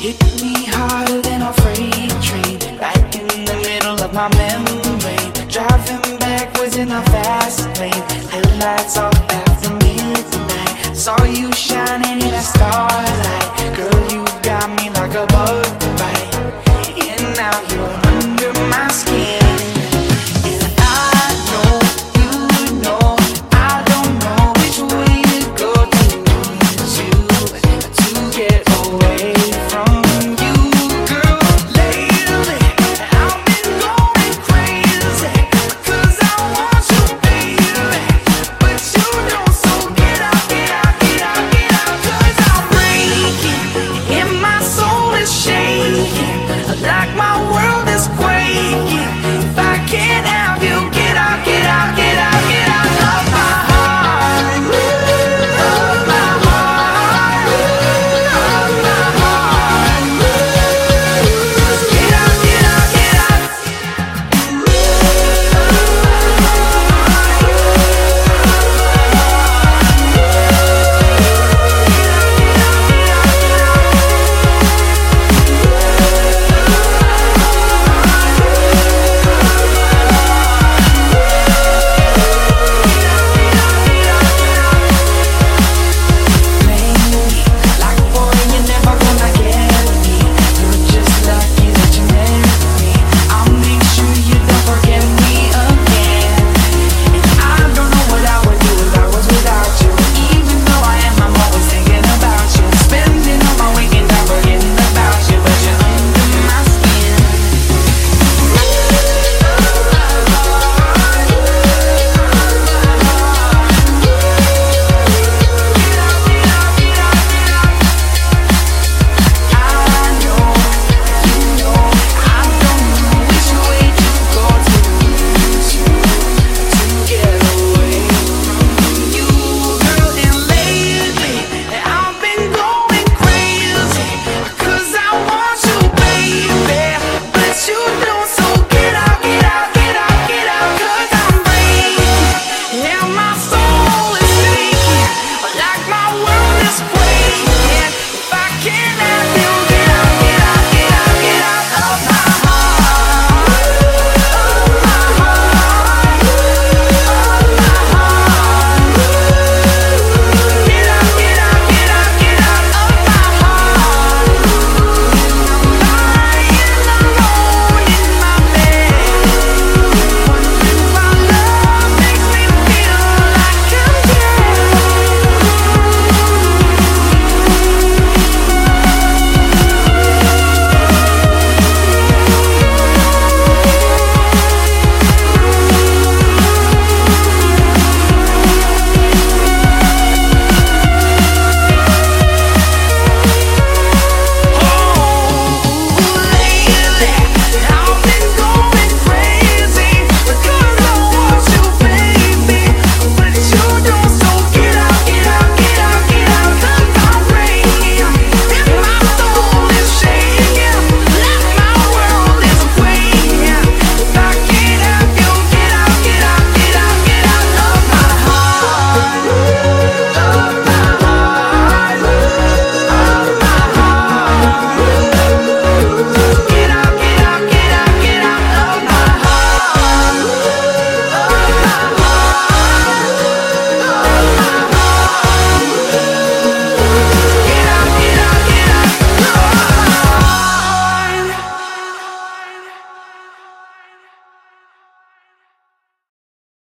Hit me harder than a freight train, right in the middle of my memory. Driving backwards in a fast lane, headlights off after midnight. Saw you shining in a starlight, girl, you got me like a bug. you.